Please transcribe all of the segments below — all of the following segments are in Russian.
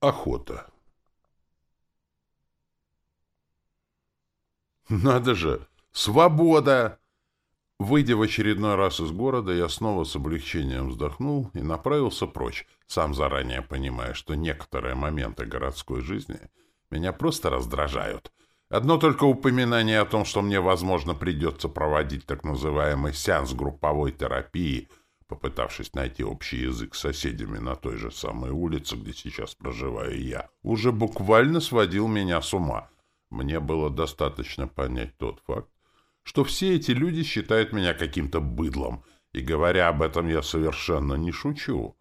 Охота. Надо же! Свобода! Выйдя в очередной раз из города, я снова с облегчением вздохнул и направился прочь, сам заранее понимая, что некоторые моменты городской жизни меня просто раздражают. Одно только упоминание о том, что мне, возможно, придется проводить так называемый сеанс групповой терапии, попытавшись найти общий язык с соседями на той же самой улице, где сейчас проживаю я, уже буквально сводил меня с ума. Мне было достаточно понять тот факт, что все эти люди считают меня каким-то быдлом, и, говоря об этом, я совершенно не шучу.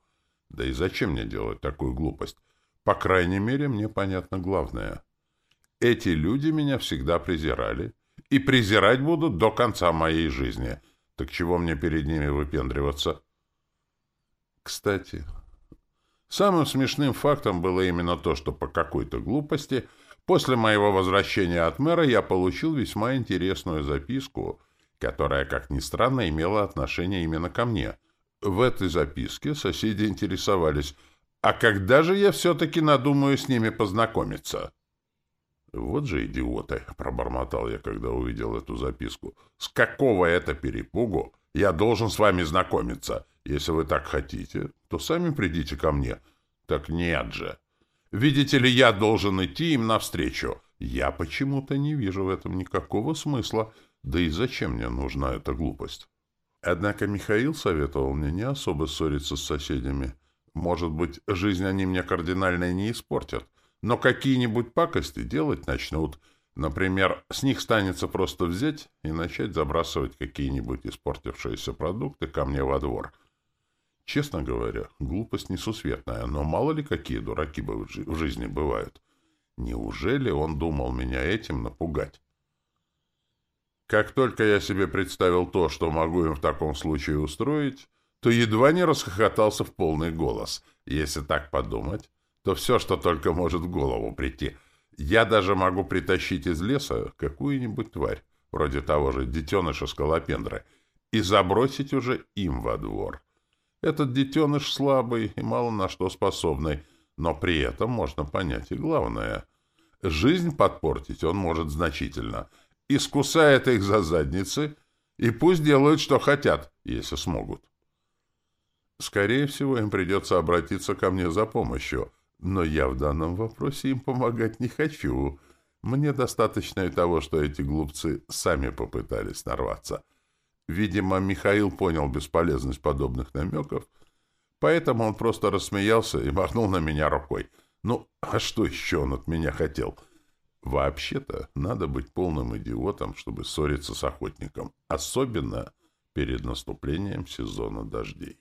Да и зачем мне делать такую глупость? По крайней мере, мне понятно главное. Эти люди меня всегда презирали, и презирать будут до конца моей жизни. Так чего мне перед ними выпендриваться? Кстати, самым смешным фактом было именно то, что по какой-то глупости — После моего возвращения от мэра я получил весьма интересную записку, которая, как ни странно, имела отношение именно ко мне. В этой записке соседи интересовались, а когда же я все-таки надумаю с ними познакомиться? «Вот же идиоты!» — пробормотал я, когда увидел эту записку. «С какого это перепугу я должен с вами знакомиться? Если вы так хотите, то сами придите ко мне». «Так нет же!» Видите ли, я должен идти им навстречу. Я почему-то не вижу в этом никакого смысла. Да и зачем мне нужна эта глупость? Однако Михаил советовал мне не особо ссориться с соседями. Может быть, жизнь они мне кардинально не испортят, но какие-нибудь пакости делать начнут. Например, с них станется просто взять и начать забрасывать какие-нибудь испортившиеся продукты ко мне во двор — Честно говоря, глупость несусветная, но мало ли какие дураки в жизни бывают. Неужели он думал меня этим напугать? Как только я себе представил то, что могу им в таком случае устроить, то едва не расхохотался в полный голос. Если так подумать, то все, что только может в голову прийти. Я даже могу притащить из леса какую-нибудь тварь, вроде того же детеныша скалопендры, и забросить уже им во двор. Этот детеныш слабый и мало на что способный, но при этом можно понять и главное. Жизнь подпортить он может значительно. Искусает их за задницы, и пусть делают, что хотят, если смогут. Скорее всего, им придется обратиться ко мне за помощью, но я в данном вопросе им помогать не хочу. Мне достаточно и того, что эти глупцы сами попытались нарваться — Видимо, Михаил понял бесполезность подобных намеков, поэтому он просто рассмеялся и махнул на меня рукой. Ну, а что еще он от меня хотел? Вообще-то, надо быть полным идиотом, чтобы ссориться с охотником, особенно перед наступлением сезона дождей.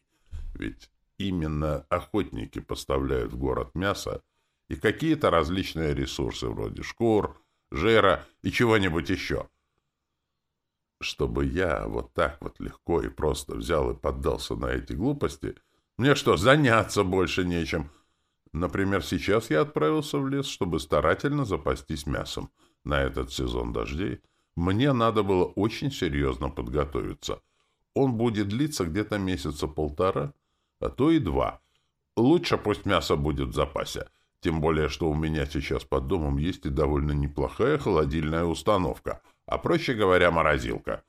Ведь именно охотники поставляют в город мясо и какие-то различные ресурсы вроде шкур, жира и чего-нибудь еще — чтобы я вот так вот легко и просто взял и поддался на эти глупости, мне что, заняться больше нечем? Например, сейчас я отправился в лес, чтобы старательно запастись мясом. На этот сезон дождей мне надо было очень серьезно подготовиться. Он будет длиться где-то месяца полтора, а то и два. Лучше пусть мясо будет в запасе. Тем более, что у меня сейчас под домом есть и довольно неплохая холодильная установка — а проще говоря, морозилка.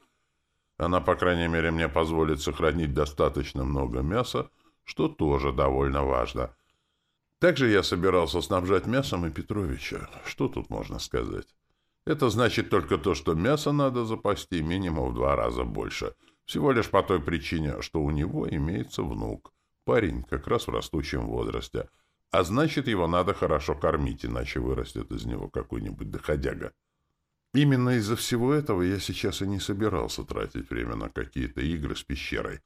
Она, по крайней мере, мне позволит сохранить достаточно много мяса, что тоже довольно важно. Также я собирался снабжать мясом и Петровича. Что тут можно сказать? Это значит только то, что мясо надо запасти минимум в два раза больше. Всего лишь по той причине, что у него имеется внук. Парень как раз в растущем возрасте. А значит, его надо хорошо кормить, иначе вырастет из него какой-нибудь доходяга. Именно из-за всего этого я сейчас и не собирался тратить время на какие-то игры с пещерой.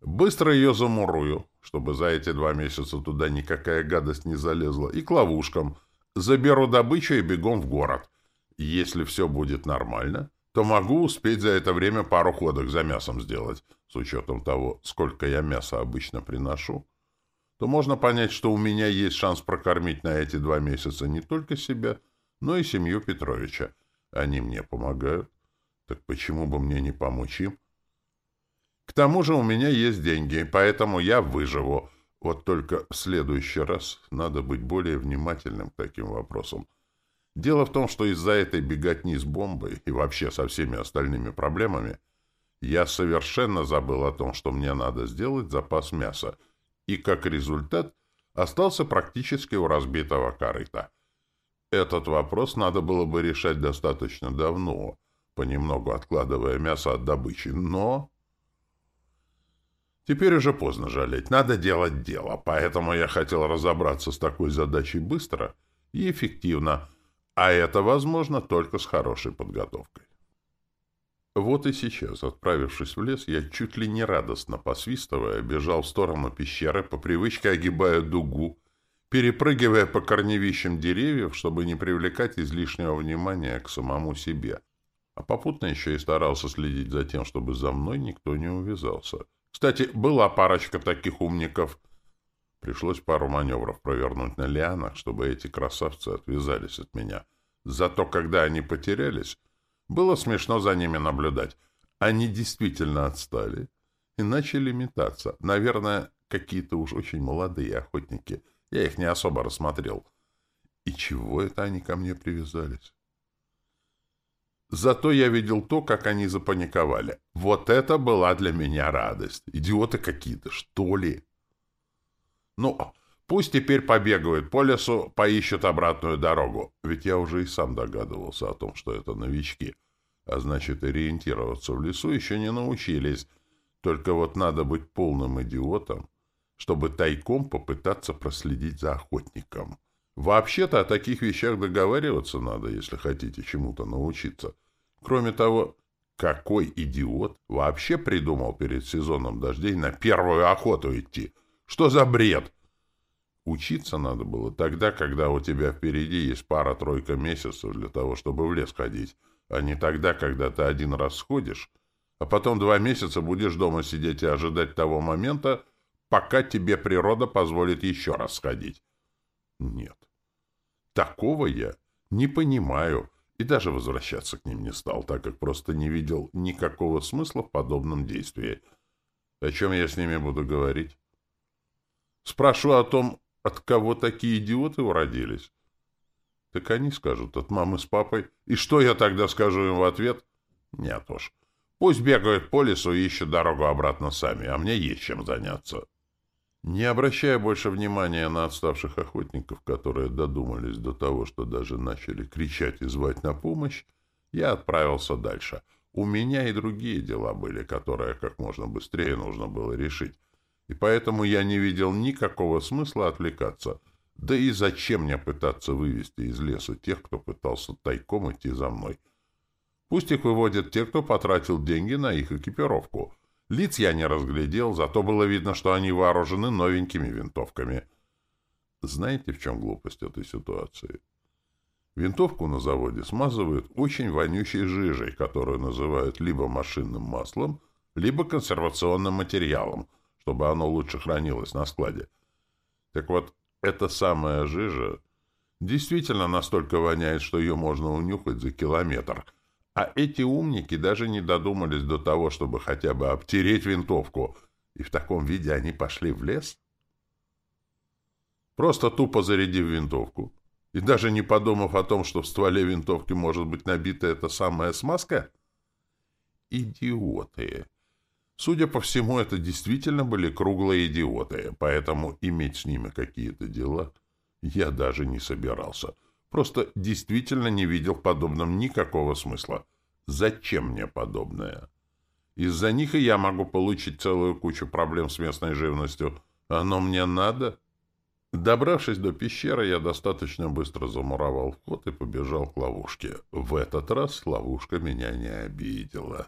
Быстро ее замурую, чтобы за эти два месяца туда никакая гадость не залезла, и к ловушкам. Заберу добычу и бегом в город. Если все будет нормально, то могу успеть за это время пару ходок за мясом сделать. С учетом того, сколько я мяса обычно приношу, то можно понять, что у меня есть шанс прокормить на эти два месяца не только себя, но и семью Петровича. Они мне помогают. Так почему бы мне не помочь им? К тому же у меня есть деньги, поэтому я выживу. Вот только в следующий раз надо быть более внимательным к таким вопросам. Дело в том, что из-за этой беготни с бомбой и вообще со всеми остальными проблемами я совершенно забыл о том, что мне надо сделать запас мяса, и как результат остался практически у разбитого корыта. Этот вопрос надо было бы решать достаточно давно, понемногу откладывая мясо от добычи, но... Теперь уже поздно жалеть, надо делать дело, поэтому я хотел разобраться с такой задачей быстро и эффективно, а это возможно только с хорошей подготовкой. Вот и сейчас, отправившись в лес, я чуть ли не радостно посвистывая, бежал в сторону пещеры, по привычке огибая дугу, перепрыгивая по корневищам деревьев, чтобы не привлекать излишнего внимания к самому себе. А попутно еще и старался следить за тем, чтобы за мной никто не увязался. Кстати, была парочка таких умников. Пришлось пару маневров провернуть на лианах, чтобы эти красавцы отвязались от меня. Зато когда они потерялись, было смешно за ними наблюдать. Они действительно отстали и начали метаться. Наверное, какие-то уж очень молодые охотники. Я их не особо рассмотрел. И чего это они ко мне привязались? Зато я видел то, как они запаниковали. Вот это была для меня радость. Идиоты какие-то, что ли? Ну, пусть теперь побегают по лесу, поищут обратную дорогу. Ведь я уже и сам догадывался о том, что это новички. А значит, ориентироваться в лесу еще не научились. Только вот надо быть полным идиотом, чтобы тайком попытаться проследить за охотником. Вообще-то о таких вещах договариваться надо, если хотите чему-то научиться. Кроме того, какой идиот вообще придумал перед сезоном дождей на первую охоту идти? Что за бред? Учиться надо было тогда, когда у тебя впереди есть пара-тройка месяцев для того, чтобы в лес ходить, а не тогда, когда ты один раз сходишь, а потом два месяца будешь дома сидеть и ожидать того момента, пока тебе природа позволит еще раз сходить. Нет. Такого я не понимаю и даже возвращаться к ним не стал, так как просто не видел никакого смысла в подобном действии. О чем я с ними буду говорить? Спрошу о том, от кого такие идиоты уродились. Так они скажут, от мамы с папой. И что я тогда скажу им в ответ? Нет уж. Пусть бегают по лесу и ищут дорогу обратно сами, а мне есть чем заняться. Не обращая больше внимания на отставших охотников, которые додумались до того, что даже начали кричать и звать на помощь, я отправился дальше. У меня и другие дела были, которые как можно быстрее нужно было решить. И поэтому я не видел никакого смысла отвлекаться. Да и зачем мне пытаться вывести из леса тех, кто пытался тайком идти за мной? Пусть их выводят те, кто потратил деньги на их экипировку — Лиц я не разглядел, зато было видно, что они вооружены новенькими винтовками. Знаете, в чем глупость этой ситуации? Винтовку на заводе смазывают очень вонючей жижей, которую называют либо машинным маслом, либо консервационным материалом, чтобы оно лучше хранилось на складе. Так вот, эта самая жижа действительно настолько воняет, что ее можно унюхать за километр — а эти умники даже не додумались до того, чтобы хотя бы обтереть винтовку, и в таком виде они пошли в лес? Просто тупо зарядив винтовку, и даже не подумав о том, что в стволе винтовки может быть набита эта самая смазка? Идиоты! Судя по всему, это действительно были круглые идиоты, поэтому иметь с ними какие-то дела я даже не собирался. Просто действительно не видел в подобном никакого смысла. Зачем мне подобное? Из-за них и я могу получить целую кучу проблем с местной живностью. Оно мне надо? Добравшись до пещеры, я достаточно быстро замуровал вход и побежал к ловушке. В этот раз ловушка меня не обидела.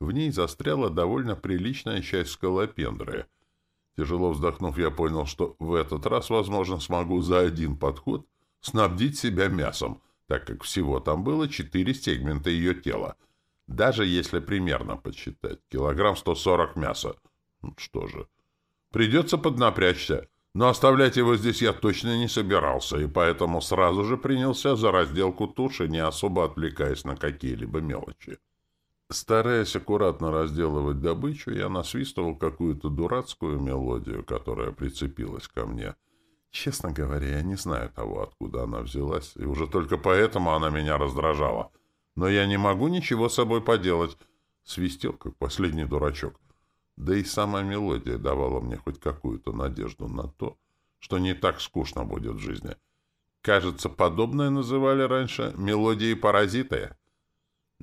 В ней застряла довольно приличная часть скалопендры. Тяжело вздохнув, я понял, что в этот раз, возможно, смогу за один подход снабдить себя мясом, так как всего там было четыре сегмента ее тела. Даже если примерно подсчитать, килограмм 140 мяса. Ну, что же, придется поднапрячься. Но оставлять его здесь я точно не собирался, и поэтому сразу же принялся за разделку туши, не особо отвлекаясь на какие-либо мелочи. Стараясь аккуратно разделывать добычу, я насвистывал какую-то дурацкую мелодию, которая прицепилась ко мне. Честно говоря, я не знаю того, откуда она взялась, и уже только поэтому она меня раздражала. Но я не могу ничего с собой поделать. Свистел, как последний дурачок. Да и сама мелодия давала мне хоть какую-то надежду на то, что не так скучно будет в жизни. Кажется, подобное называли раньше мелодией паразиты.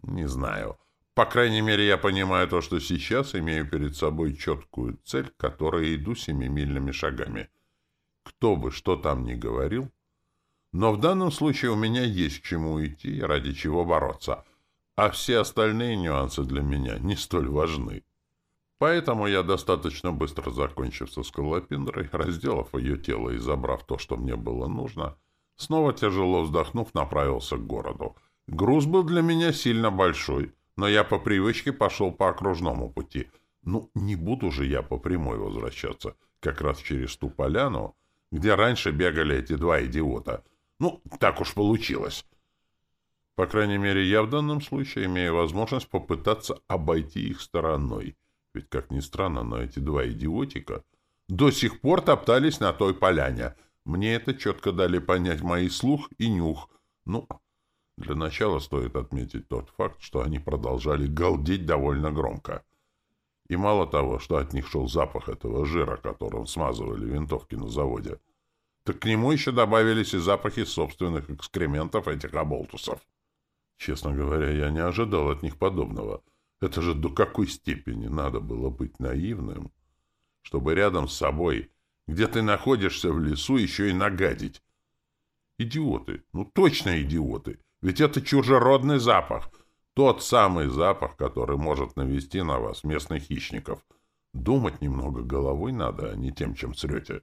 Не знаю. По крайней мере, я понимаю то, что сейчас имею перед собой четкую цель, к которой иду семимильными шагами. Кто бы что там ни говорил, но в данном случае у меня есть к чему идти и ради чего бороться, а все остальные нюансы для меня не столь важны. Поэтому я достаточно быстро, закончив со скалопиндрой, разделав ее тело и забрав то, что мне было нужно, снова тяжело вздохнув, направился к городу. Груз был для меня сильно большой — но я по привычке пошел по окружному пути. Ну, не буду же я по прямой возвращаться, как раз через ту поляну, где раньше бегали эти два идиота. Ну, так уж получилось. По крайней мере, я в данном случае имею возможность попытаться обойти их стороной. Ведь, как ни странно, но эти два идиотика до сих пор топтались на той поляне. Мне это четко дали понять мои слух и нюх. Ну, для начала стоит отметить тот факт, что они продолжали галдеть довольно громко. И мало того, что от них шел запах этого жира, которым смазывали винтовки на заводе, так к нему еще добавились и запахи собственных экскрементов этих оболтусов. Честно говоря, я не ожидал от них подобного. Это же до какой степени надо было быть наивным, чтобы рядом с собой, где ты находишься в лесу, еще и нагадить. Идиоты, ну точно идиоты. Ведь это чужеродный запах. Тот самый запах, который может навести на вас местных хищников. Думать немного головой надо, а не тем, чем срете.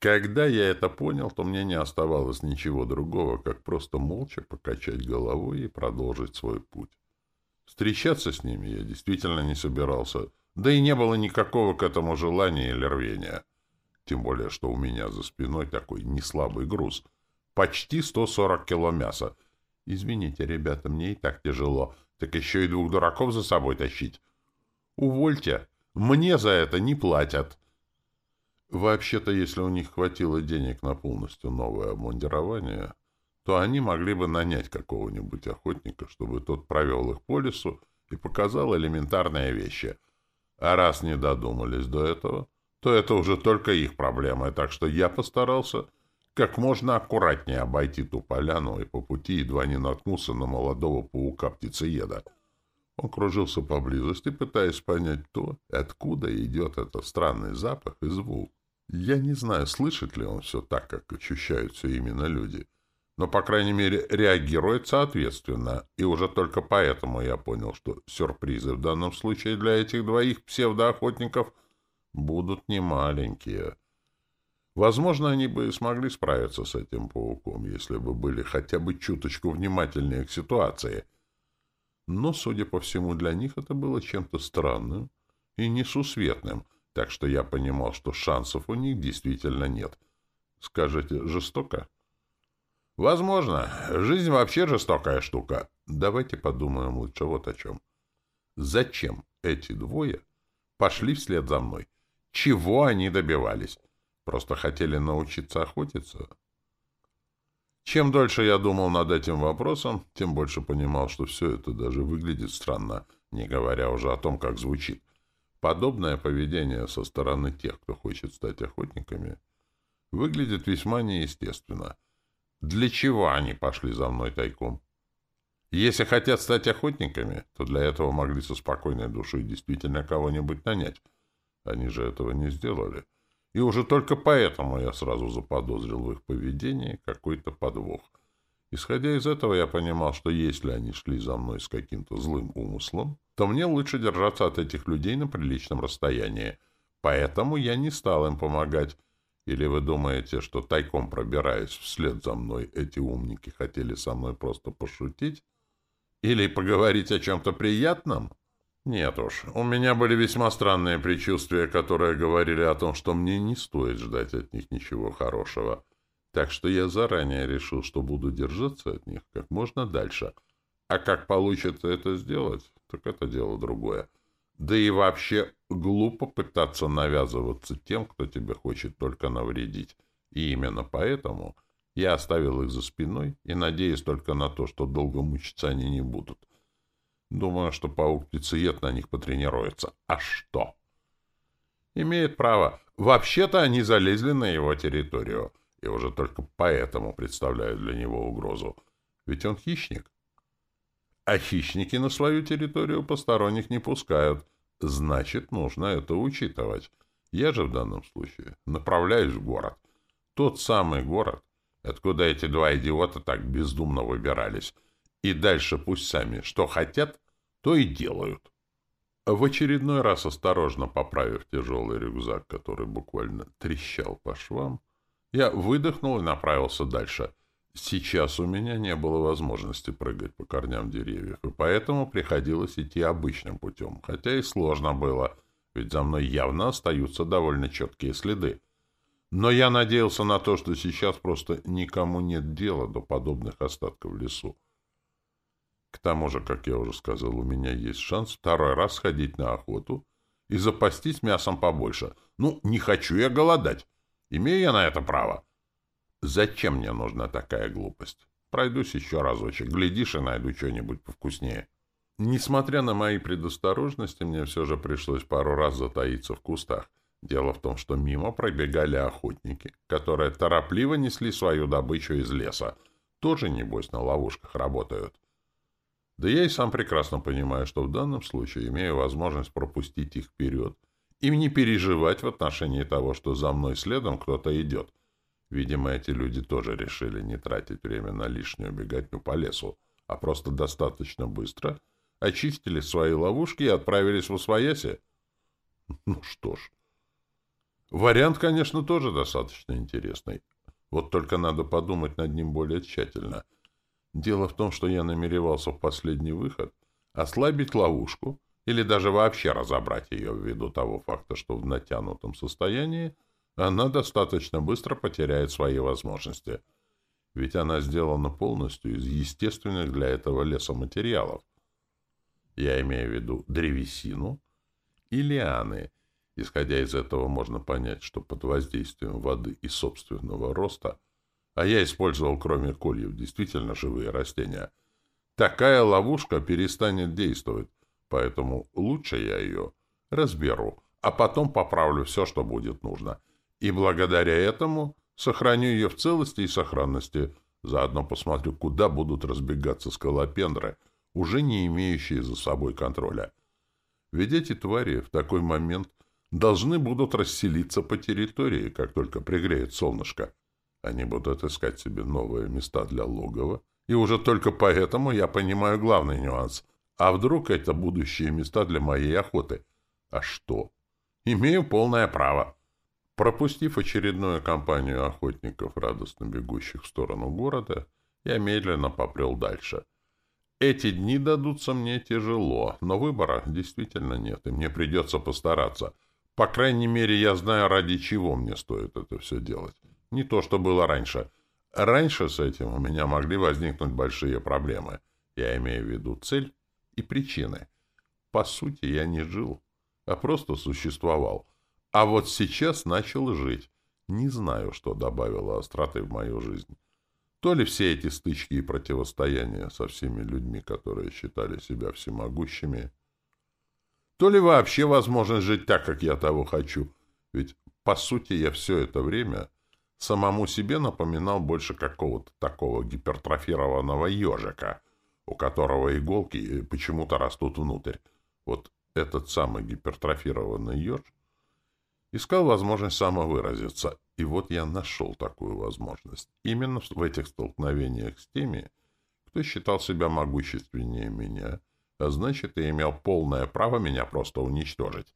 Когда я это понял, то мне не оставалось ничего другого, как просто молча покачать головой и продолжить свой путь. Встречаться с ними я действительно не собирался, да и не было никакого к этому желания или рвения. Тем более, что у меня за спиной такой неслабый груз. Почти 140 кило мяса, Извините, ребята, мне и так тяжело. Так еще и двух дураков за собой тащить. Увольте. Мне за это не платят. Вообще-то, если у них хватило денег на полностью новое обмундирование, то они могли бы нанять какого-нибудь охотника, чтобы тот провел их по лесу и показал элементарные вещи. А раз не додумались до этого, то это уже только их проблема, так что я постарался как можно аккуратнее обойти ту поляну и по пути едва не наткнулся на молодого паука-птицееда. Он кружился поблизости, пытаясь понять то, откуда идет этот странный запах и звук. Я не знаю, слышит ли он все так, как ощущают все именно люди, но, по крайней мере, реагирует соответственно, и уже только поэтому я понял, что сюрпризы в данном случае для этих двоих псевдоохотников будут немаленькие. Возможно, они бы смогли справиться с этим пауком, если бы были хотя бы чуточку внимательнее к ситуации. Но, судя по всему, для них это было чем-то странным и несусветным, так что я понимал, что шансов у них действительно нет. Скажете, жестоко? Возможно. Жизнь вообще жестокая штука. Давайте подумаем лучше вот о чем. Зачем эти двое пошли вслед за мной? Чего они добивались? Просто хотели научиться охотиться. Чем дольше я думал над этим вопросом, тем больше понимал, что все это даже выглядит странно, не говоря уже о том, как звучит. Подобное поведение со стороны тех, кто хочет стать охотниками, выглядит весьма неестественно. Для чего они пошли за мной тайком? Если хотят стать охотниками, то для этого могли со спокойной душой действительно кого-нибудь нанять. Они же этого не сделали. И уже только поэтому я сразу заподозрил в их поведении какой-то подвох. Исходя из этого, я понимал, что если они шли за мной с каким-то злым умыслом, то мне лучше держаться от этих людей на приличном расстоянии. Поэтому я не стал им помогать. Или вы думаете, что тайком пробираясь вслед за мной, эти умники хотели со мной просто пошутить? Или поговорить о чем-то приятном? Нет уж, у меня были весьма странные предчувствия, которые говорили о том, что мне не стоит ждать от них ничего хорошего. Так что я заранее решил, что буду держаться от них как можно дальше. А как получится это сделать, так это дело другое. Да и вообще глупо пытаться навязываться тем, кто тебе хочет только навредить. И именно поэтому я оставил их за спиной и надеюсь только на то, что долго мучиться они не будут. Думаю, что паук-птицеед на них потренируется. А что? Имеет право. Вообще-то они залезли на его территорию, и уже только поэтому представляют для него угрозу. Ведь он хищник. А хищники на свою территорию посторонних не пускают. Значит, нужно это учитывать. Я же в данном случае направляюсь в город. Тот самый город, откуда эти два идиота так бездумно выбирались. И дальше пусть сами что хотят, то и делают. В очередной раз осторожно поправив тяжелый рюкзак, который буквально трещал по швам, я выдохнул и направился дальше — Сейчас у меня не было возможности прыгать по корням деревьев, и поэтому приходилось идти обычным путем, хотя и сложно было, ведь за мной явно остаются довольно четкие следы. Но я надеялся на то, что сейчас просто никому нет дела до подобных остатков в лесу. К тому же, как я уже сказал, у меня есть шанс второй раз сходить на охоту и запастись мясом побольше. Ну, не хочу я голодать. Имею я на это право. Зачем мне нужна такая глупость? Пройдусь еще разочек, глядишь и найду что-нибудь повкуснее. Несмотря на мои предосторожности, мне все же пришлось пару раз затаиться в кустах. Дело в том, что мимо пробегали охотники, которые торопливо несли свою добычу из леса. Тоже, небось, на ловушках работают. Да я и сам прекрасно понимаю, что в данном случае имею возможность пропустить их вперед и не переживать в отношении того, что за мной следом кто-то идет — Видимо, эти люди тоже решили не тратить время на лишнюю беготню по лесу, а просто достаточно быстро очистили свои ловушки и отправились в Освояси. Ну что ж. Вариант, конечно, тоже достаточно интересный. Вот только надо подумать над ним более тщательно. Дело в том, что я намеревался в последний выход ослабить ловушку или даже вообще разобрать ее ввиду того факта, что в натянутом состоянии она достаточно быстро потеряет свои возможности. Ведь она сделана полностью из естественных для этого лесоматериалов. Я имею в виду древесину и лианы. Исходя из этого можно понять, что под воздействием воды и собственного роста, а я использовал кроме кольев действительно живые растения, такая ловушка перестанет действовать, поэтому лучше я ее разберу, а потом поправлю все, что будет нужно — и благодаря этому сохраню ее в целости и сохранности. Заодно посмотрю, куда будут разбегаться скалопендры, уже не имеющие за собой контроля. Ведь эти твари в такой момент должны будут расселиться по территории, как только пригреет солнышко. Они будут искать себе новые места для логова, и уже только поэтому я понимаю главный нюанс. А вдруг это будущие места для моей охоты? А что? Имею полное право. Пропустив очередную компанию охотников, радостно бегущих в сторону города, я медленно попрел дальше. Эти дни дадутся мне тяжело, но выбора действительно нет, и мне придется постараться. По крайней мере, я знаю, ради чего мне стоит это все делать. Не то, что было раньше. Раньше с этим у меня могли возникнуть большие проблемы. Я имею в виду цель и причины. По сути, я не жил, а просто существовал — а вот сейчас начал жить. Не знаю, что добавило остроты в мою жизнь. То ли все эти стычки и противостояния со всеми людьми, которые считали себя всемогущими, то ли вообще возможность жить так, как я того хочу. Ведь, по сути, я все это время самому себе напоминал больше какого-то такого гипертрофированного ежика, у которого иголки почему-то растут внутрь. Вот этот самый гипертрофированный еж Искал возможность самовыразиться, и вот я нашел такую возможность. Именно в этих столкновениях с теми, кто считал себя могущественнее меня, а значит, и имел полное право меня просто уничтожить.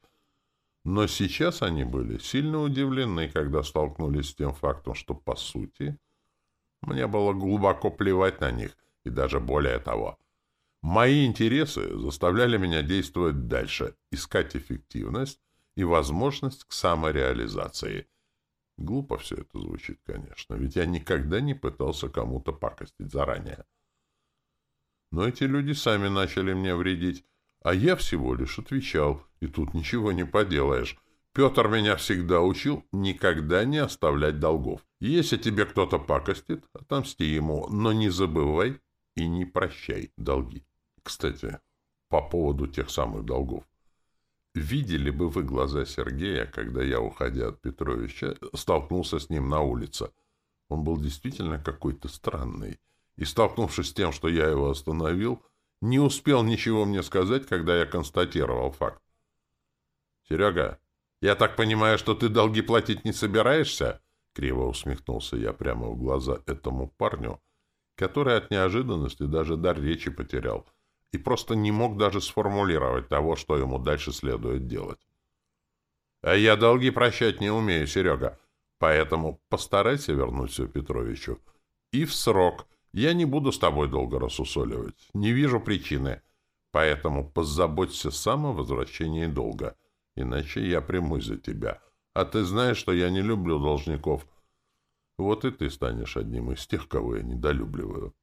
Но сейчас они были сильно удивлены, когда столкнулись с тем фактом, что, по сути, мне было глубоко плевать на них, и даже более того. Мои интересы заставляли меня действовать дальше, искать эффективность, и возможность к самореализации. Глупо все это звучит, конечно, ведь я никогда не пытался кому-то пакостить заранее. Но эти люди сами начали мне вредить, А я всего лишь отвечал, и тут ничего не поделаешь. Петр меня всегда учил никогда не оставлять долгов. Если тебе кто-то пакостит, отомсти ему, но не забывай и не прощай долги. Кстати, по поводу тех самых долгов. Видели бы вы глаза Сергея, когда я, уходя от Петровича, столкнулся с ним на улице. Он был действительно какой-то странный. И, столкнувшись с тем, что я его остановил, не успел ничего мне сказать, когда я констатировал факт. «Серега, я так понимаю, что ты долги платить не собираешься?» Криво усмехнулся я прямо в глаза этому парню, который от неожиданности даже дар речи потерял и просто не мог даже сформулировать того, что ему дальше следует делать. «А я долги прощать не умею, Серега, поэтому постарайся вернуть все Петровичу. И в срок. Я не буду с тобой долго рассусоливать. Не вижу причины. Поэтому позаботься сам о возвращении долга» иначе я примусь за тебя. А ты знаешь, что я не люблю должников. Вот и ты станешь одним из тех, кого я недолюбливаю.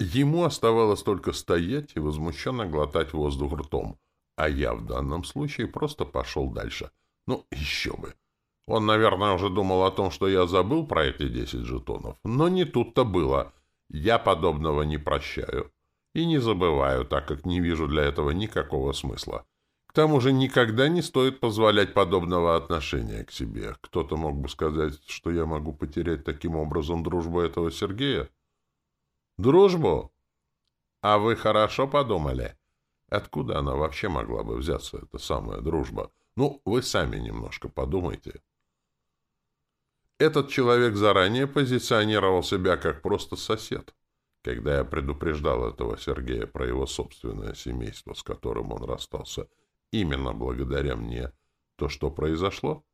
Ему оставалось только стоять и возмущенно глотать воздух ртом, а я в данном случае просто пошел дальше. Ну, еще бы. Он, наверное, уже думал о том, что я забыл про эти десять жетонов, но не тут-то было. Я подобного не прощаю и не забываю, так как не вижу для этого никакого смысла. К тому же никогда не стоит позволять подобного отношения к себе. Кто-то мог бы сказать, что я могу потерять таким образом дружбу этого Сергея. Дружбу? А вы хорошо подумали? Откуда она вообще могла бы взяться, эта самая дружба? Ну, вы сами немножко подумайте. Этот человек заранее позиционировал себя как просто сосед. Когда я предупреждал этого Сергея про его собственное семейство, с которым он расстался, — именно благодаря мне то, что произошло?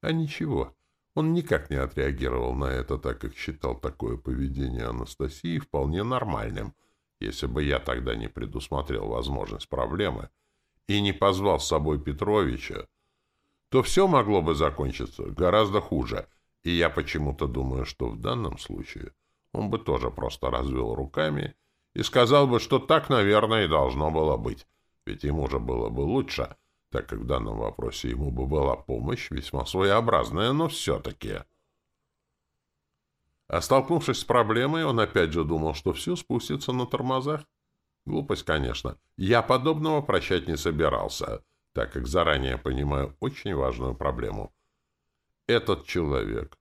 А ничего. Он никак не отреагировал на это, так как считал такое поведение Анастасии вполне нормальным, если бы я тогда не предусмотрел возможность проблемы и не позвал с собой Петровича, то все могло бы закончиться гораздо хуже, и я почему-то думаю, что в данном случае он бы тоже просто развел руками и сказал бы, что так, наверное, и должно было быть, ведь ему же было бы лучше, так как в данном вопросе ему бы была помощь весьма своеобразная, но все-таки... А столкнувшись с проблемой, он опять же думал, что все спустится на тормозах. Глупость, конечно. Я подобного прощать не собирался, так как заранее понимаю очень важную проблему. Этот человек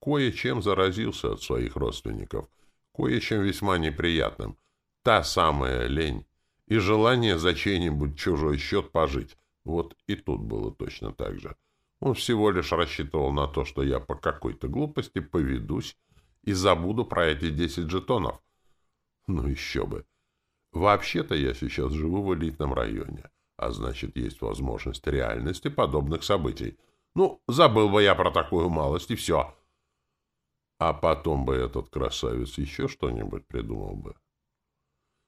кое-чем заразился от своих родственников, кое-чем весьма неприятным. Та самая лень, и желание за чей-нибудь чужой счет пожить. Вот и тут было точно так же. Он всего лишь рассчитывал на то, что я по какой-то глупости поведусь и забуду про эти десять жетонов. Ну еще бы. Вообще-то я сейчас живу в элитном районе, а значит, есть возможность реальности подобных событий. Ну, забыл бы я про такую малость, и все. А потом бы этот красавец еще что-нибудь придумал бы.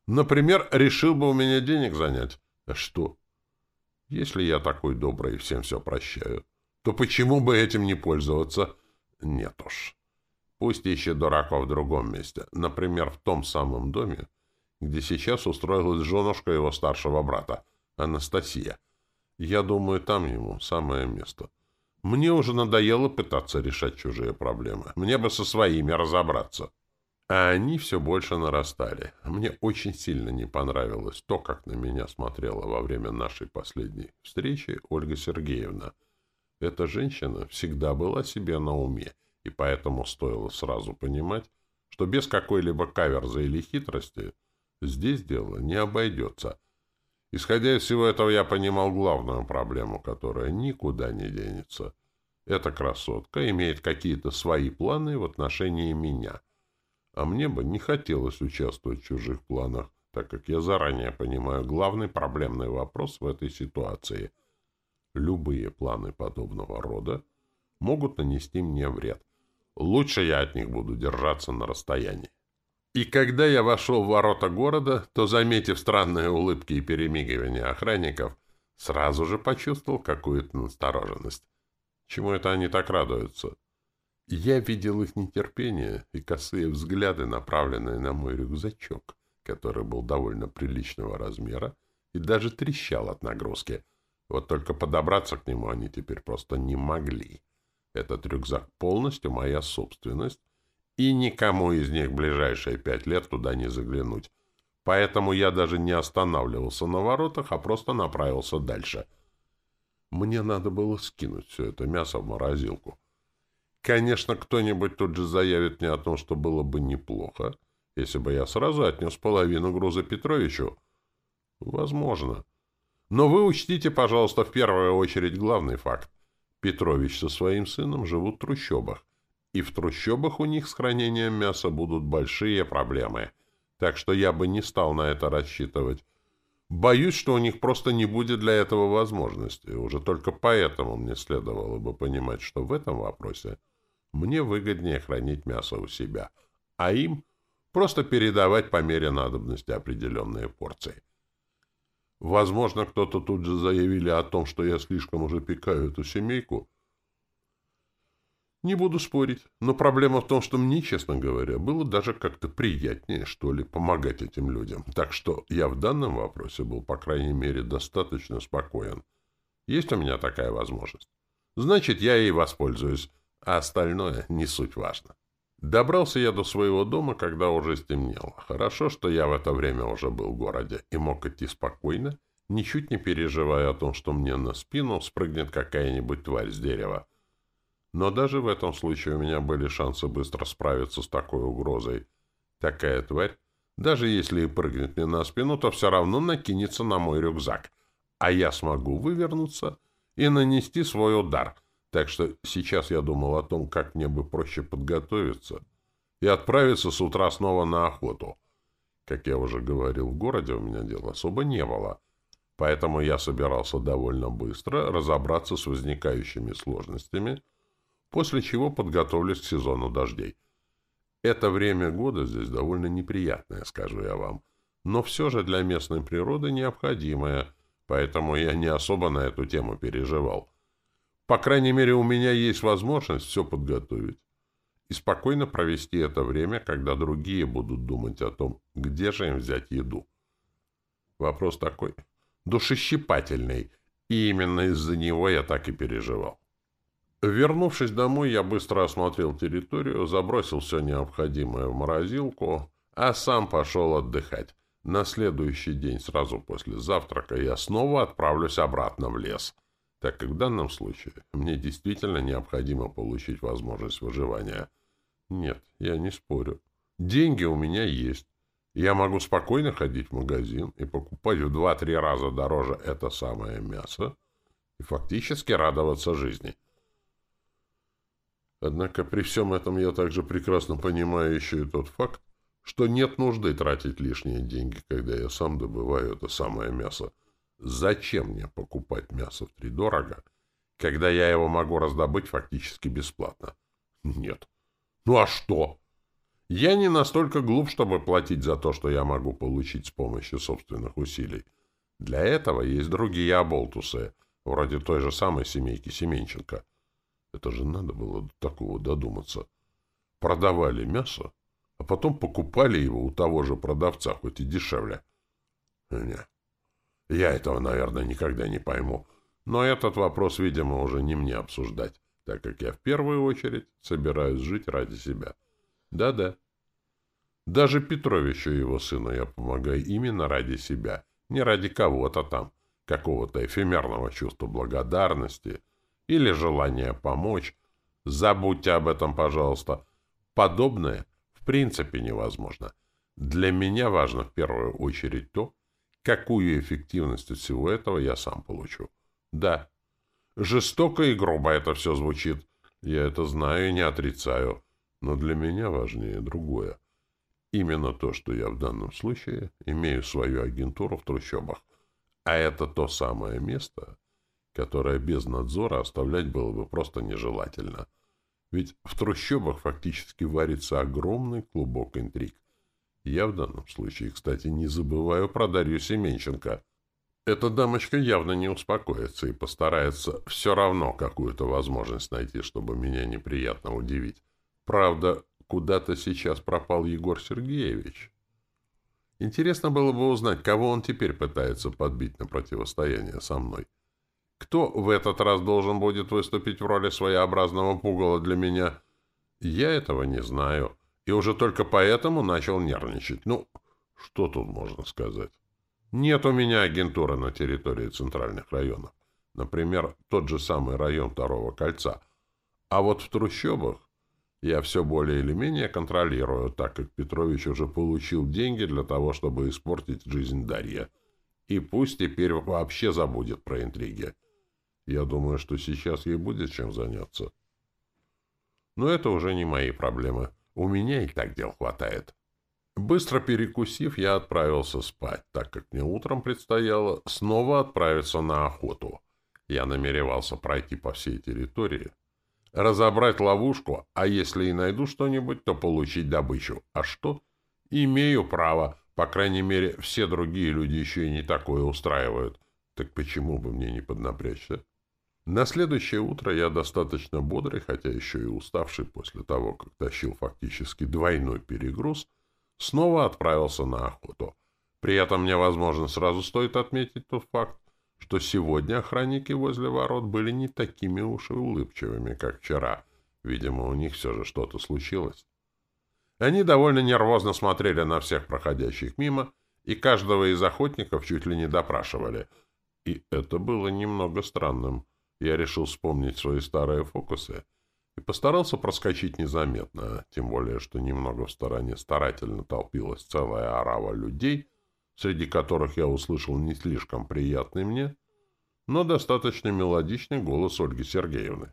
Например, решил бы у меня денег занять. А что? Если я такой добрый и всем все прощаю, то почему бы этим не пользоваться? Нет уж. Пусть ищет дураков в другом месте. Например, в том самом доме, где сейчас устроилась женушка его старшего брата, Анастасия. Я думаю, там ему самое место. Мне уже надоело пытаться решать чужие проблемы. Мне бы со своими разобраться. А они все больше нарастали. Мне очень сильно не понравилось то, как на меня смотрела во время нашей последней встречи Ольга Сергеевна. Эта женщина всегда была себе на уме, и поэтому стоило сразу понимать, что без какой-либо каверзы или хитрости здесь дело не обойдется. Исходя из всего этого, я понимал главную проблему, которая никуда не денется. Эта красотка имеет какие-то свои планы в отношении меня — а мне бы не хотелось участвовать в чужих планах, так как я заранее понимаю главный проблемный вопрос в этой ситуации. Любые планы подобного рода могут нанести мне вред. Лучше я от них буду держаться на расстоянии. И когда я вошел в ворота города, то, заметив странные улыбки и перемигивания охранников, сразу же почувствовал какую-то настороженность. Чему это они так радуются? Я видел их нетерпение и косые взгляды, направленные на мой рюкзачок, который был довольно приличного размера и даже трещал от нагрузки. Вот только подобраться к нему они теперь просто не могли. Этот рюкзак полностью моя собственность, и никому из них ближайшие пять лет туда не заглянуть. Поэтому я даже не останавливался на воротах, а просто направился дальше. Мне надо было скинуть все это мясо в морозилку. Конечно, кто-нибудь тут же заявит мне о том, что было бы неплохо, если бы я сразу отнес половину груза Петровичу. Возможно. Но вы учтите, пожалуйста, в первую очередь главный факт. Петрович со своим сыном живут в трущобах и в трущобах у них с хранением мяса будут большие проблемы. Так что я бы не стал на это рассчитывать. Боюсь, что у них просто не будет для этого возможности. Уже только поэтому мне следовало бы понимать, что в этом вопросе мне выгоднее хранить мясо у себя, а им просто передавать по мере надобности определенные порции. Возможно, кто-то тут же заявили о том, что я слишком уже пекаю эту семейку, не буду спорить, но проблема в том, что мне, честно говоря, было даже как-то приятнее, что ли, помогать этим людям. Так что я в данном вопросе был, по крайней мере, достаточно спокоен. Есть у меня такая возможность. Значит, я ей воспользуюсь, а остальное не суть важно. Добрался я до своего дома, когда уже стемнело. Хорошо, что я в это время уже был в городе и мог идти спокойно, ничуть не переживая о том, что мне на спину спрыгнет какая-нибудь тварь с дерева. Но даже в этом случае у меня были шансы быстро справиться с такой угрозой. Такая тварь, даже если и прыгнет мне на спину, то все равно накинется на мой рюкзак, а я смогу вывернуться и нанести свой удар. Так что сейчас я думал о том, как мне бы проще подготовиться и отправиться с утра снова на охоту. Как я уже говорил, в городе у меня дел особо не было, поэтому я собирался довольно быстро разобраться с возникающими сложностями — после чего подготовлюсь к сезону дождей. Это время года здесь довольно неприятное, скажу я вам, но все же для местной природы необходимое, поэтому я не особо на эту тему переживал. По крайней мере, у меня есть возможность все подготовить и спокойно провести это время, когда другие будут думать о том, где же им взять еду. Вопрос такой, душещипательный, и именно из-за него я так и переживал. Вернувшись домой, я быстро осмотрел территорию, забросил все необходимое в морозилку, а сам пошел отдыхать. На следующий день, сразу после завтрака, я снова отправлюсь обратно в лес, так как в данном случае мне действительно необходимо получить возможность выживания. Нет, я не спорю. Деньги у меня есть. Я могу спокойно ходить в магазин и покупать в два-три раза дороже это самое мясо и фактически радоваться жизни. Однако при всем этом я также прекрасно понимаю еще и тот факт, что нет нужды тратить лишние деньги, когда я сам добываю это самое мясо. Зачем мне покупать мясо втридорого, когда я его могу раздобыть фактически бесплатно? Нет. Ну а что? Я не настолько глуп, чтобы платить за то, что я могу получить с помощью собственных усилий. Для этого есть другие оболтусы, вроде той же самой семейки Семенченко — это же надо было до такого додуматься. Продавали мясо, а потом покупали его у того же продавца, хоть и дешевле. Не. Я этого, наверное, никогда не пойму. Но этот вопрос, видимо, уже не мне обсуждать, так как я в первую очередь собираюсь жить ради себя. Да-да. Даже Петровичу и его сыну я помогаю именно ради себя, не ради кого-то там, какого-то эфемерного чувства благодарности — или желание помочь. Забудьте об этом, пожалуйста. Подобное в принципе невозможно. Для меня важно в первую очередь то, какую эффективность от всего этого я сам получу. Да, жестоко и грубо это все звучит. Я это знаю и не отрицаю. Но для меня важнее другое. Именно то, что я в данном случае имею свою агентуру в трущобах. А это то самое место, которое без надзора оставлять было бы просто нежелательно. Ведь в трущобах фактически варится огромный клубок интриг. Я в данном случае, кстати, не забываю про Дарью Семенченко. Эта дамочка явно не успокоится и постарается все равно какую-то возможность найти, чтобы меня неприятно удивить. Правда, куда-то сейчас пропал Егор Сергеевич. Интересно было бы узнать, кого он теперь пытается подбить на противостояние со мной. Кто в этот раз должен будет выступить в роли своеобразного пугала для меня? Я этого не знаю, и уже только поэтому начал нервничать. Ну, что тут можно сказать? Нет у меня агентуры на территории центральных районов. Например, тот же самый район Второго кольца. А вот в трущобах я все более или менее контролирую, так как Петрович уже получил деньги для того, чтобы испортить жизнь Дарья. И пусть теперь вообще забудет про интриги. Я думаю, что сейчас ей будет чем заняться. Но это уже не мои проблемы. У меня и так дел хватает. Быстро перекусив, я отправился спать, так как мне утром предстояло снова отправиться на охоту. Я намеревался пройти по всей территории, разобрать ловушку, а если и найду что-нибудь, то получить добычу. А что? Имею право. По крайней мере, все другие люди еще и не такое устраивают. Так почему бы мне не поднапрячься? На следующее утро я достаточно бодрый, хотя еще и уставший после того, как тащил фактически двойной перегруз, снова отправился на охоту. При этом мне, возможно, сразу стоит отметить тот факт, что сегодня охранники возле ворот были не такими уж и улыбчивыми, как вчера. Видимо, у них все же что-то случилось. Они довольно нервозно смотрели на всех проходящих мимо, и каждого из охотников чуть ли не допрашивали. И это было немного странным. Я решил вспомнить свои старые фокусы и постарался проскочить незаметно, тем более, что немного в стороне старательно толпилась целая орава людей — среди которых я услышал не слишком приятный мне, но достаточно мелодичный голос Ольги Сергеевны.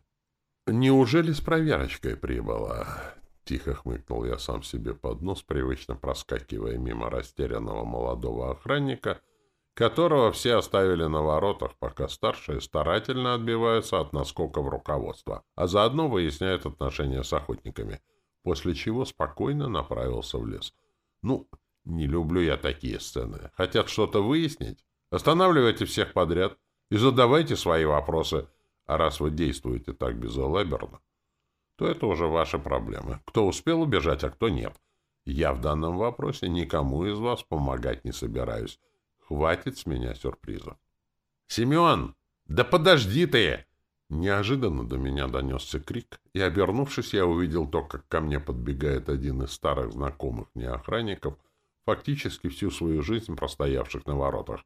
«Неужели с проверочкой прибыла?» Тихо хмыкнул я сам себе под нос, привычно проскакивая мимо растерянного молодого охранника, которого все оставили на воротах, пока старшие старательно отбиваются от наскоков руководства, а заодно выясняют отношения с охотниками, после чего спокойно направился в лес. Ну, не люблю я такие сцены. Хотят что-то выяснить? Останавливайте всех подряд и задавайте свои вопросы. А раз вы действуете так безалаберно, то это уже ваши проблемы. Кто успел убежать, а кто нет. Я в данном вопросе никому из вас помогать не собираюсь. Хватит с меня сюрпризов. «Семен! Да подожди ты!» Неожиданно до меня донесся крик, и, обернувшись, я увидел то, как ко мне подбегает один из старых знакомых мне охранников фактически всю свою жизнь простоявших на воротах.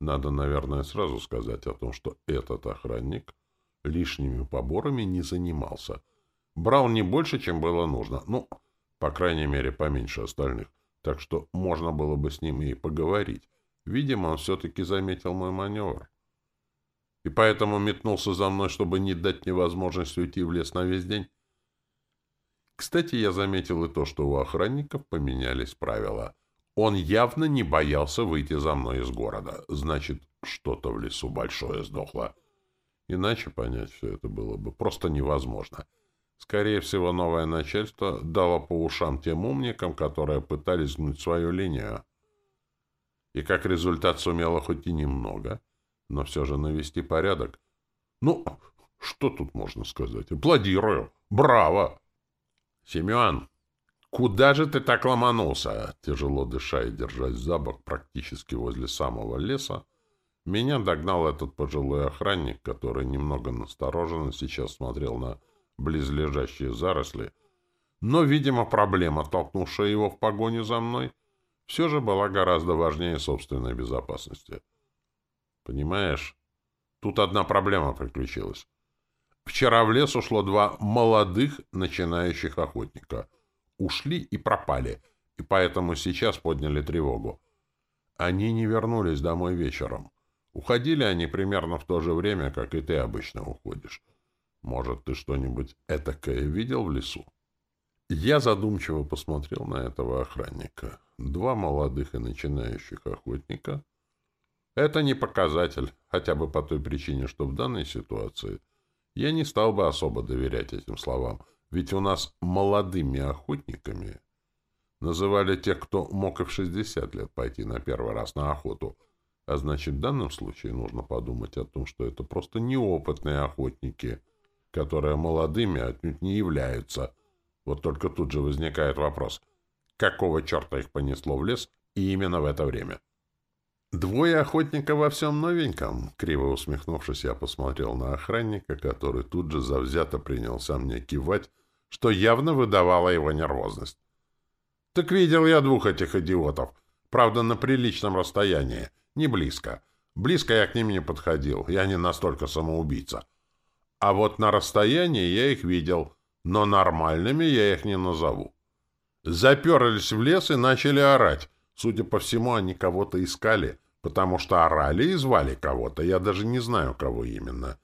Надо, наверное, сразу сказать о том, что этот охранник лишними поборами не занимался. Брал не больше, чем было нужно. Ну, по крайней мере, поменьше остальных. Так что можно было бы с ним и поговорить. Видимо, он все-таки заметил мой маневр. И поэтому метнулся за мной, чтобы не дать мне возможность уйти в лес на весь день. Кстати, я заметил и то, что у охранников поменялись правила — он явно не боялся выйти за мной из города. Значит, что-то в лесу большое сдохло. Иначе понять все это было бы просто невозможно. Скорее всего, новое начальство дало по ушам тем умникам, которые пытались гнуть свою линию. И как результат сумело хоть и немного, но все же навести порядок. Ну, что тут можно сказать? Аплодирую! Браво! Семен, «Куда же ты так ломанулся?» Тяжело дыша и держась за бок практически возле самого леса, меня догнал этот пожилой охранник, который немного настороженно сейчас смотрел на близлежащие заросли, но, видимо, проблема, толкнувшая его в погоню за мной, все же была гораздо важнее собственной безопасности. Понимаешь, тут одна проблема приключилась. Вчера в лес ушло два молодых начинающих охотника — ушли и пропали, и поэтому сейчас подняли тревогу. Они не вернулись домой вечером. Уходили они примерно в то же время, как и ты обычно уходишь. Может, ты что-нибудь этакое видел в лесу? Я задумчиво посмотрел на этого охранника. Два молодых и начинающих охотника. Это не показатель, хотя бы по той причине, что в данной ситуации я не стал бы особо доверять этим словам — ведь у нас молодыми охотниками называли тех, кто мог и в 60 лет пойти на первый раз на охоту. А значит, в данном случае нужно подумать о том, что это просто неопытные охотники, которые молодыми отнюдь не являются. Вот только тут же возникает вопрос, какого черта их понесло в лес И именно в это время. Двое охотников во всем новеньком. Криво усмехнувшись, я посмотрел на охранника, который тут же завзято принялся мне кивать, что явно выдавало его нервозность. Так видел я двух этих идиотов. Правда, на приличном расстоянии. Не близко. Близко я к ним не подходил. Я не настолько самоубийца. А вот на расстоянии я их видел. Но нормальными я их не назову. Заперлись в лес и начали орать. Судя по всему, они кого-то искали, потому что орали и звали кого-то. Я даже не знаю, кого именно.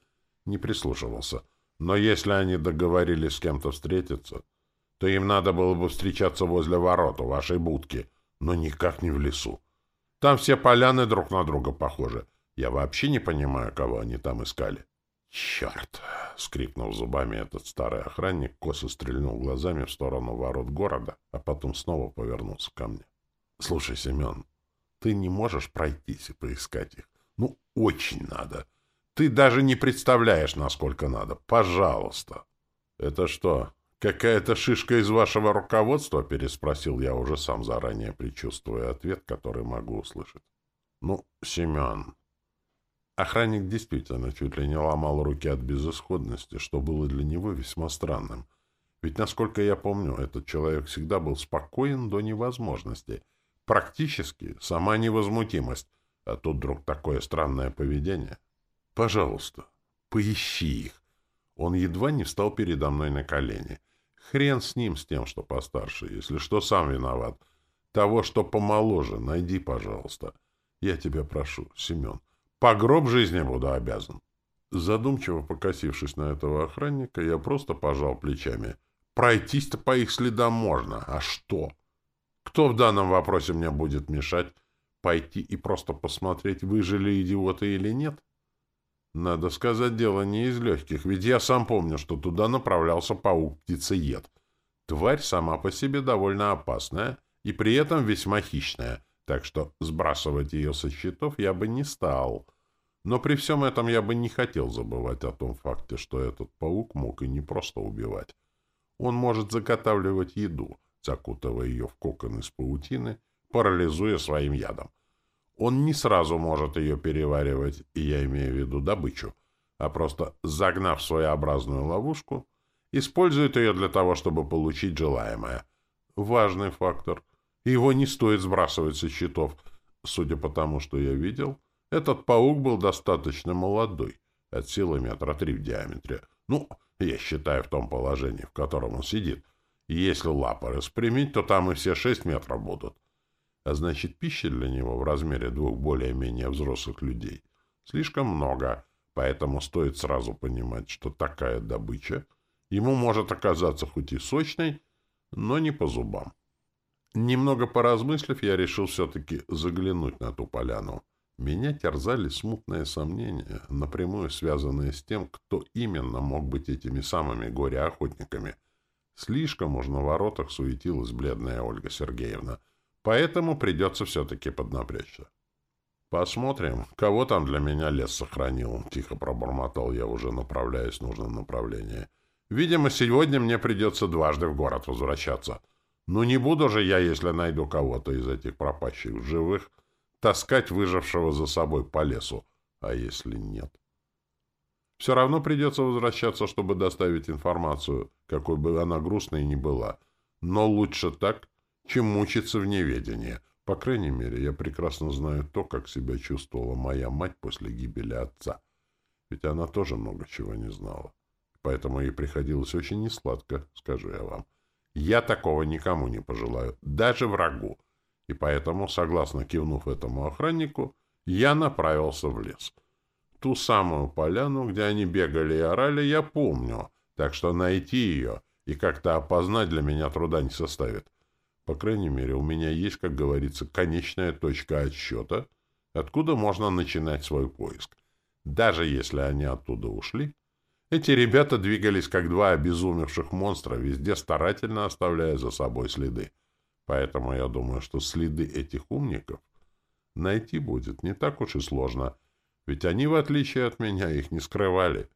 Не прислушивался. Но если они договорились с кем-то встретиться, то им надо было бы встречаться возле ворот у вашей будки, но никак не в лесу. Там все поляны друг на друга похожи. Я вообще не понимаю, кого они там искали. «Черт!» — скрипнув зубами этот старый охранник, косо стрельнул глазами в сторону ворот города, а потом снова повернулся ко мне. «Слушай, Семен, ты не можешь пройтись и поискать их? Ну, очень надо. Ты даже не представляешь, насколько надо. Пожалуйста!» «Это что, «Какая-то шишка из вашего руководства?» — переспросил я уже сам заранее, предчувствуя ответ, который могу услышать. «Ну, Семен...» Охранник действительно чуть ли не ломал руки от безысходности, что было для него весьма странным. Ведь, насколько я помню, этот человек всегда был спокоен до невозможности. Практически сама невозмутимость. А тут вдруг такое странное поведение. «Пожалуйста, поищи их». Он едва не встал передо мной на колени — Хрен с ним, с тем, что постарше. Если что, сам виноват. Того, что помоложе, найди, пожалуйста. Я тебя прошу, Семен. По гроб жизни буду обязан. Задумчиво покосившись на этого охранника, я просто пожал плечами. Пройтись-то по их следам можно. А что? Кто в данном вопросе мне будет мешать? Пойти и просто посмотреть, выжили идиоты или нет? Надо сказать, дело не из легких, ведь я сам помню, что туда направлялся паук-птицеед. Тварь сама по себе довольно опасная и при этом весьма хищная, так что сбрасывать ее со счетов я бы не стал. Но при всем этом я бы не хотел забывать о том факте, что этот паук мог и не просто убивать. Он может заготавливать еду, закутывая ее в кокон из паутины, парализуя своим ядом. Он не сразу может ее переваривать, и я имею в виду добычу, а просто загнав своеобразную ловушку, использует ее для того, чтобы получить желаемое. Важный фактор. Его не стоит сбрасывать со счетов. Судя по тому, что я видел, этот паук был достаточно молодой, от силы метра три в диаметре. Ну, я считаю, в том положении, в котором он сидит. Если лапы распрямить, то там и все шесть метров будут а значит, пищи для него в размере двух более-менее взрослых людей слишком много, поэтому стоит сразу понимать, что такая добыча ему может оказаться хоть и сочной, но не по зубам. Немного поразмыслив, я решил все-таки заглянуть на ту поляну. Меня терзали смутные сомнения, напрямую связанные с тем, кто именно мог быть этими самыми горе-охотниками. Слишком уж на воротах суетилась бледная Ольга Сергеевна — Поэтому придется все-таки поднапрячься. «Посмотрим, кого там для меня лес сохранил», — тихо пробормотал я, уже направляясь в нужном направлении. «Видимо, сегодня мне придется дважды в город возвращаться. Ну не буду же я, если найду кого-то из этих пропащих живых, таскать выжившего за собой по лесу. А если нет?» Все равно придется возвращаться, чтобы доставить информацию, какой бы она грустной ни была. Но лучше так, чем мучиться в неведении. По крайней мере, я прекрасно знаю то, как себя чувствовала моя мать после гибели отца. Ведь она тоже много чего не знала. Поэтому ей приходилось очень несладко, скажу я вам. Я такого никому не пожелаю, даже врагу. И поэтому, согласно кивнув этому охраннику, я направился в лес. Ту самую поляну, где они бегали и орали, я помню, так что найти ее и как-то опознать для меня труда не составит. По крайней мере, у меня есть, как говорится, конечная точка отсчета, откуда можно начинать свой поиск. Даже если они оттуда ушли, эти ребята двигались как два обезумевших монстра, везде старательно оставляя за собой следы. Поэтому я думаю, что следы этих умников найти будет не так уж и сложно, ведь они, в отличие от меня, их не скрывали.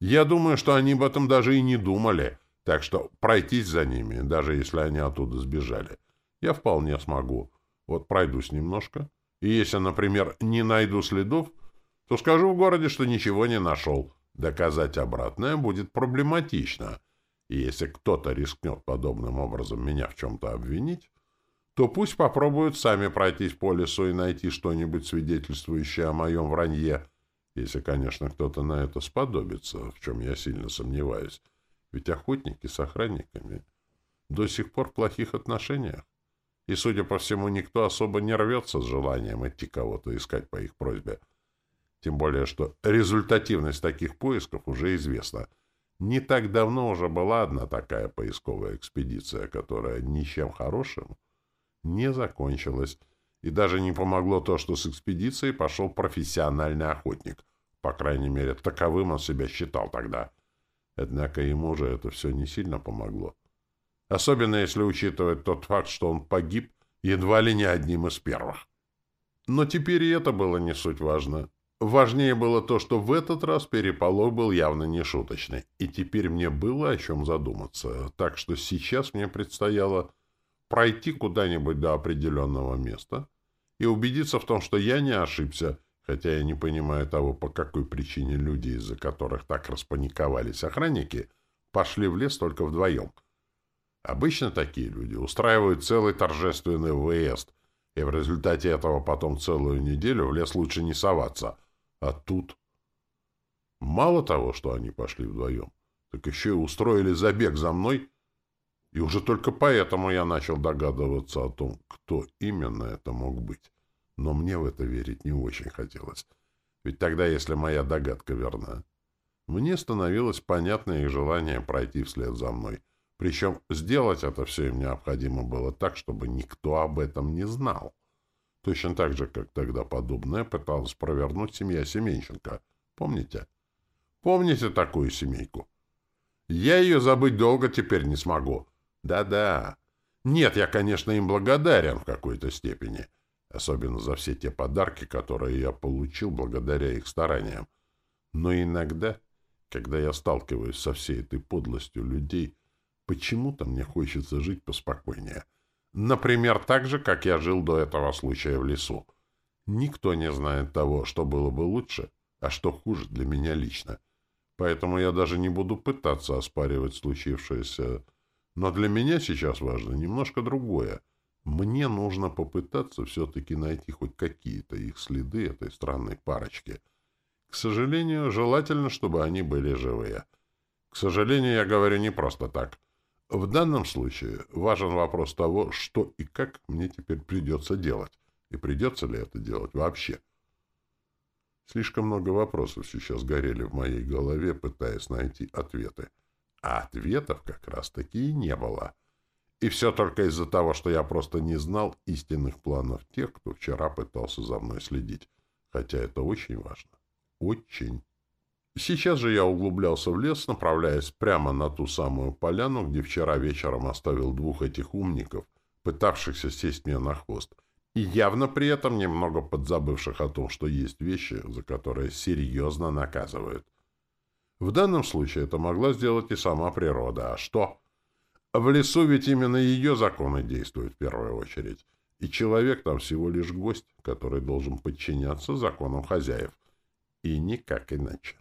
Я думаю, что они об этом даже и не думали — так что пройтись за ними, даже если они оттуда сбежали, я вполне смогу. Вот пройдусь немножко, и если, например, не найду следов, то скажу в городе, что ничего не нашел. Доказать обратное будет проблематично. И если кто-то рискнет подобным образом меня в чем-то обвинить, то пусть попробуют сами пройтись по лесу и найти что-нибудь свидетельствующее о моем вранье, если, конечно, кто-то на это сподобится, в чем я сильно сомневаюсь. Ведь охотники с охранниками до сих пор в плохих отношениях. И, судя по всему, никто особо не рвется с желанием идти кого-то искать по их просьбе. Тем более, что результативность таких поисков уже известна. Не так давно уже была одна такая поисковая экспедиция, которая ничем хорошим не закончилась. И даже не помогло то, что с экспедицией пошел профессиональный охотник. По крайней мере, таковым он себя считал тогда. Однако ему же это все не сильно помогло. Особенно если учитывать тот факт, что он погиб едва ли не одним из первых. Но теперь и это было не суть важно. Важнее было то, что в этот раз переполох был явно не шуточный, и теперь мне было о чем задуматься, так что сейчас мне предстояло пройти куда-нибудь до определенного места и убедиться в том, что я не ошибся, хотя я не понимаю того, по какой причине люди, из-за которых так распаниковались охранники, пошли в лес только вдвоем. Обычно такие люди устраивают целый торжественный выезд, и в результате этого потом целую неделю в лес лучше не соваться. А тут... Мало того, что они пошли вдвоем, так еще и устроили забег за мной — и уже только поэтому я начал догадываться о том, кто именно это мог быть. Но мне в это верить не очень хотелось. Ведь тогда, если моя догадка верна, мне становилось понятно их желание пройти вслед за мной. Причем сделать это все им необходимо было так, чтобы никто об этом не знал. Точно так же, как тогда подобное пыталась провернуть семья Семенченко. Помните? Помните такую семейку? Я ее забыть долго теперь не смогу. Да-да. Нет, я, конечно, им благодарен в какой-то степени, особенно за все те подарки, которые я получил благодаря их стараниям. Но иногда, когда я сталкиваюсь со всей этой подлостью людей, почему-то мне хочется жить поспокойнее. Например, так же, как я жил до этого случая в лесу. Никто не знает того, что было бы лучше, а что хуже для меня лично. Поэтому я даже не буду пытаться оспаривать случившееся но для меня сейчас важно немножко другое. Мне нужно попытаться все-таки найти хоть какие-то их следы этой странной парочки. К сожалению, желательно, чтобы они были живые. К сожалению, я говорю не просто так. В данном случае важен вопрос того, что и как мне теперь придется делать. И придется ли это делать вообще. Слишком много вопросов сейчас горели в моей голове, пытаясь найти ответы. А ответов как раз-таки и не было. И все только из-за того, что я просто не знал истинных планов тех, кто вчера пытался за мной следить. Хотя это очень важно. Очень. Сейчас же я углублялся в лес, направляясь прямо на ту самую поляну, где вчера вечером оставил двух этих умников, пытавшихся сесть мне на хвост, и явно при этом немного подзабывших о том, что есть вещи, за которые серьезно наказывают. В данном случае это могла сделать и сама природа. А что? В лесу ведь именно ее законы действуют в первую очередь. И человек там всего лишь гость, который должен подчиняться законам хозяев. И никак иначе.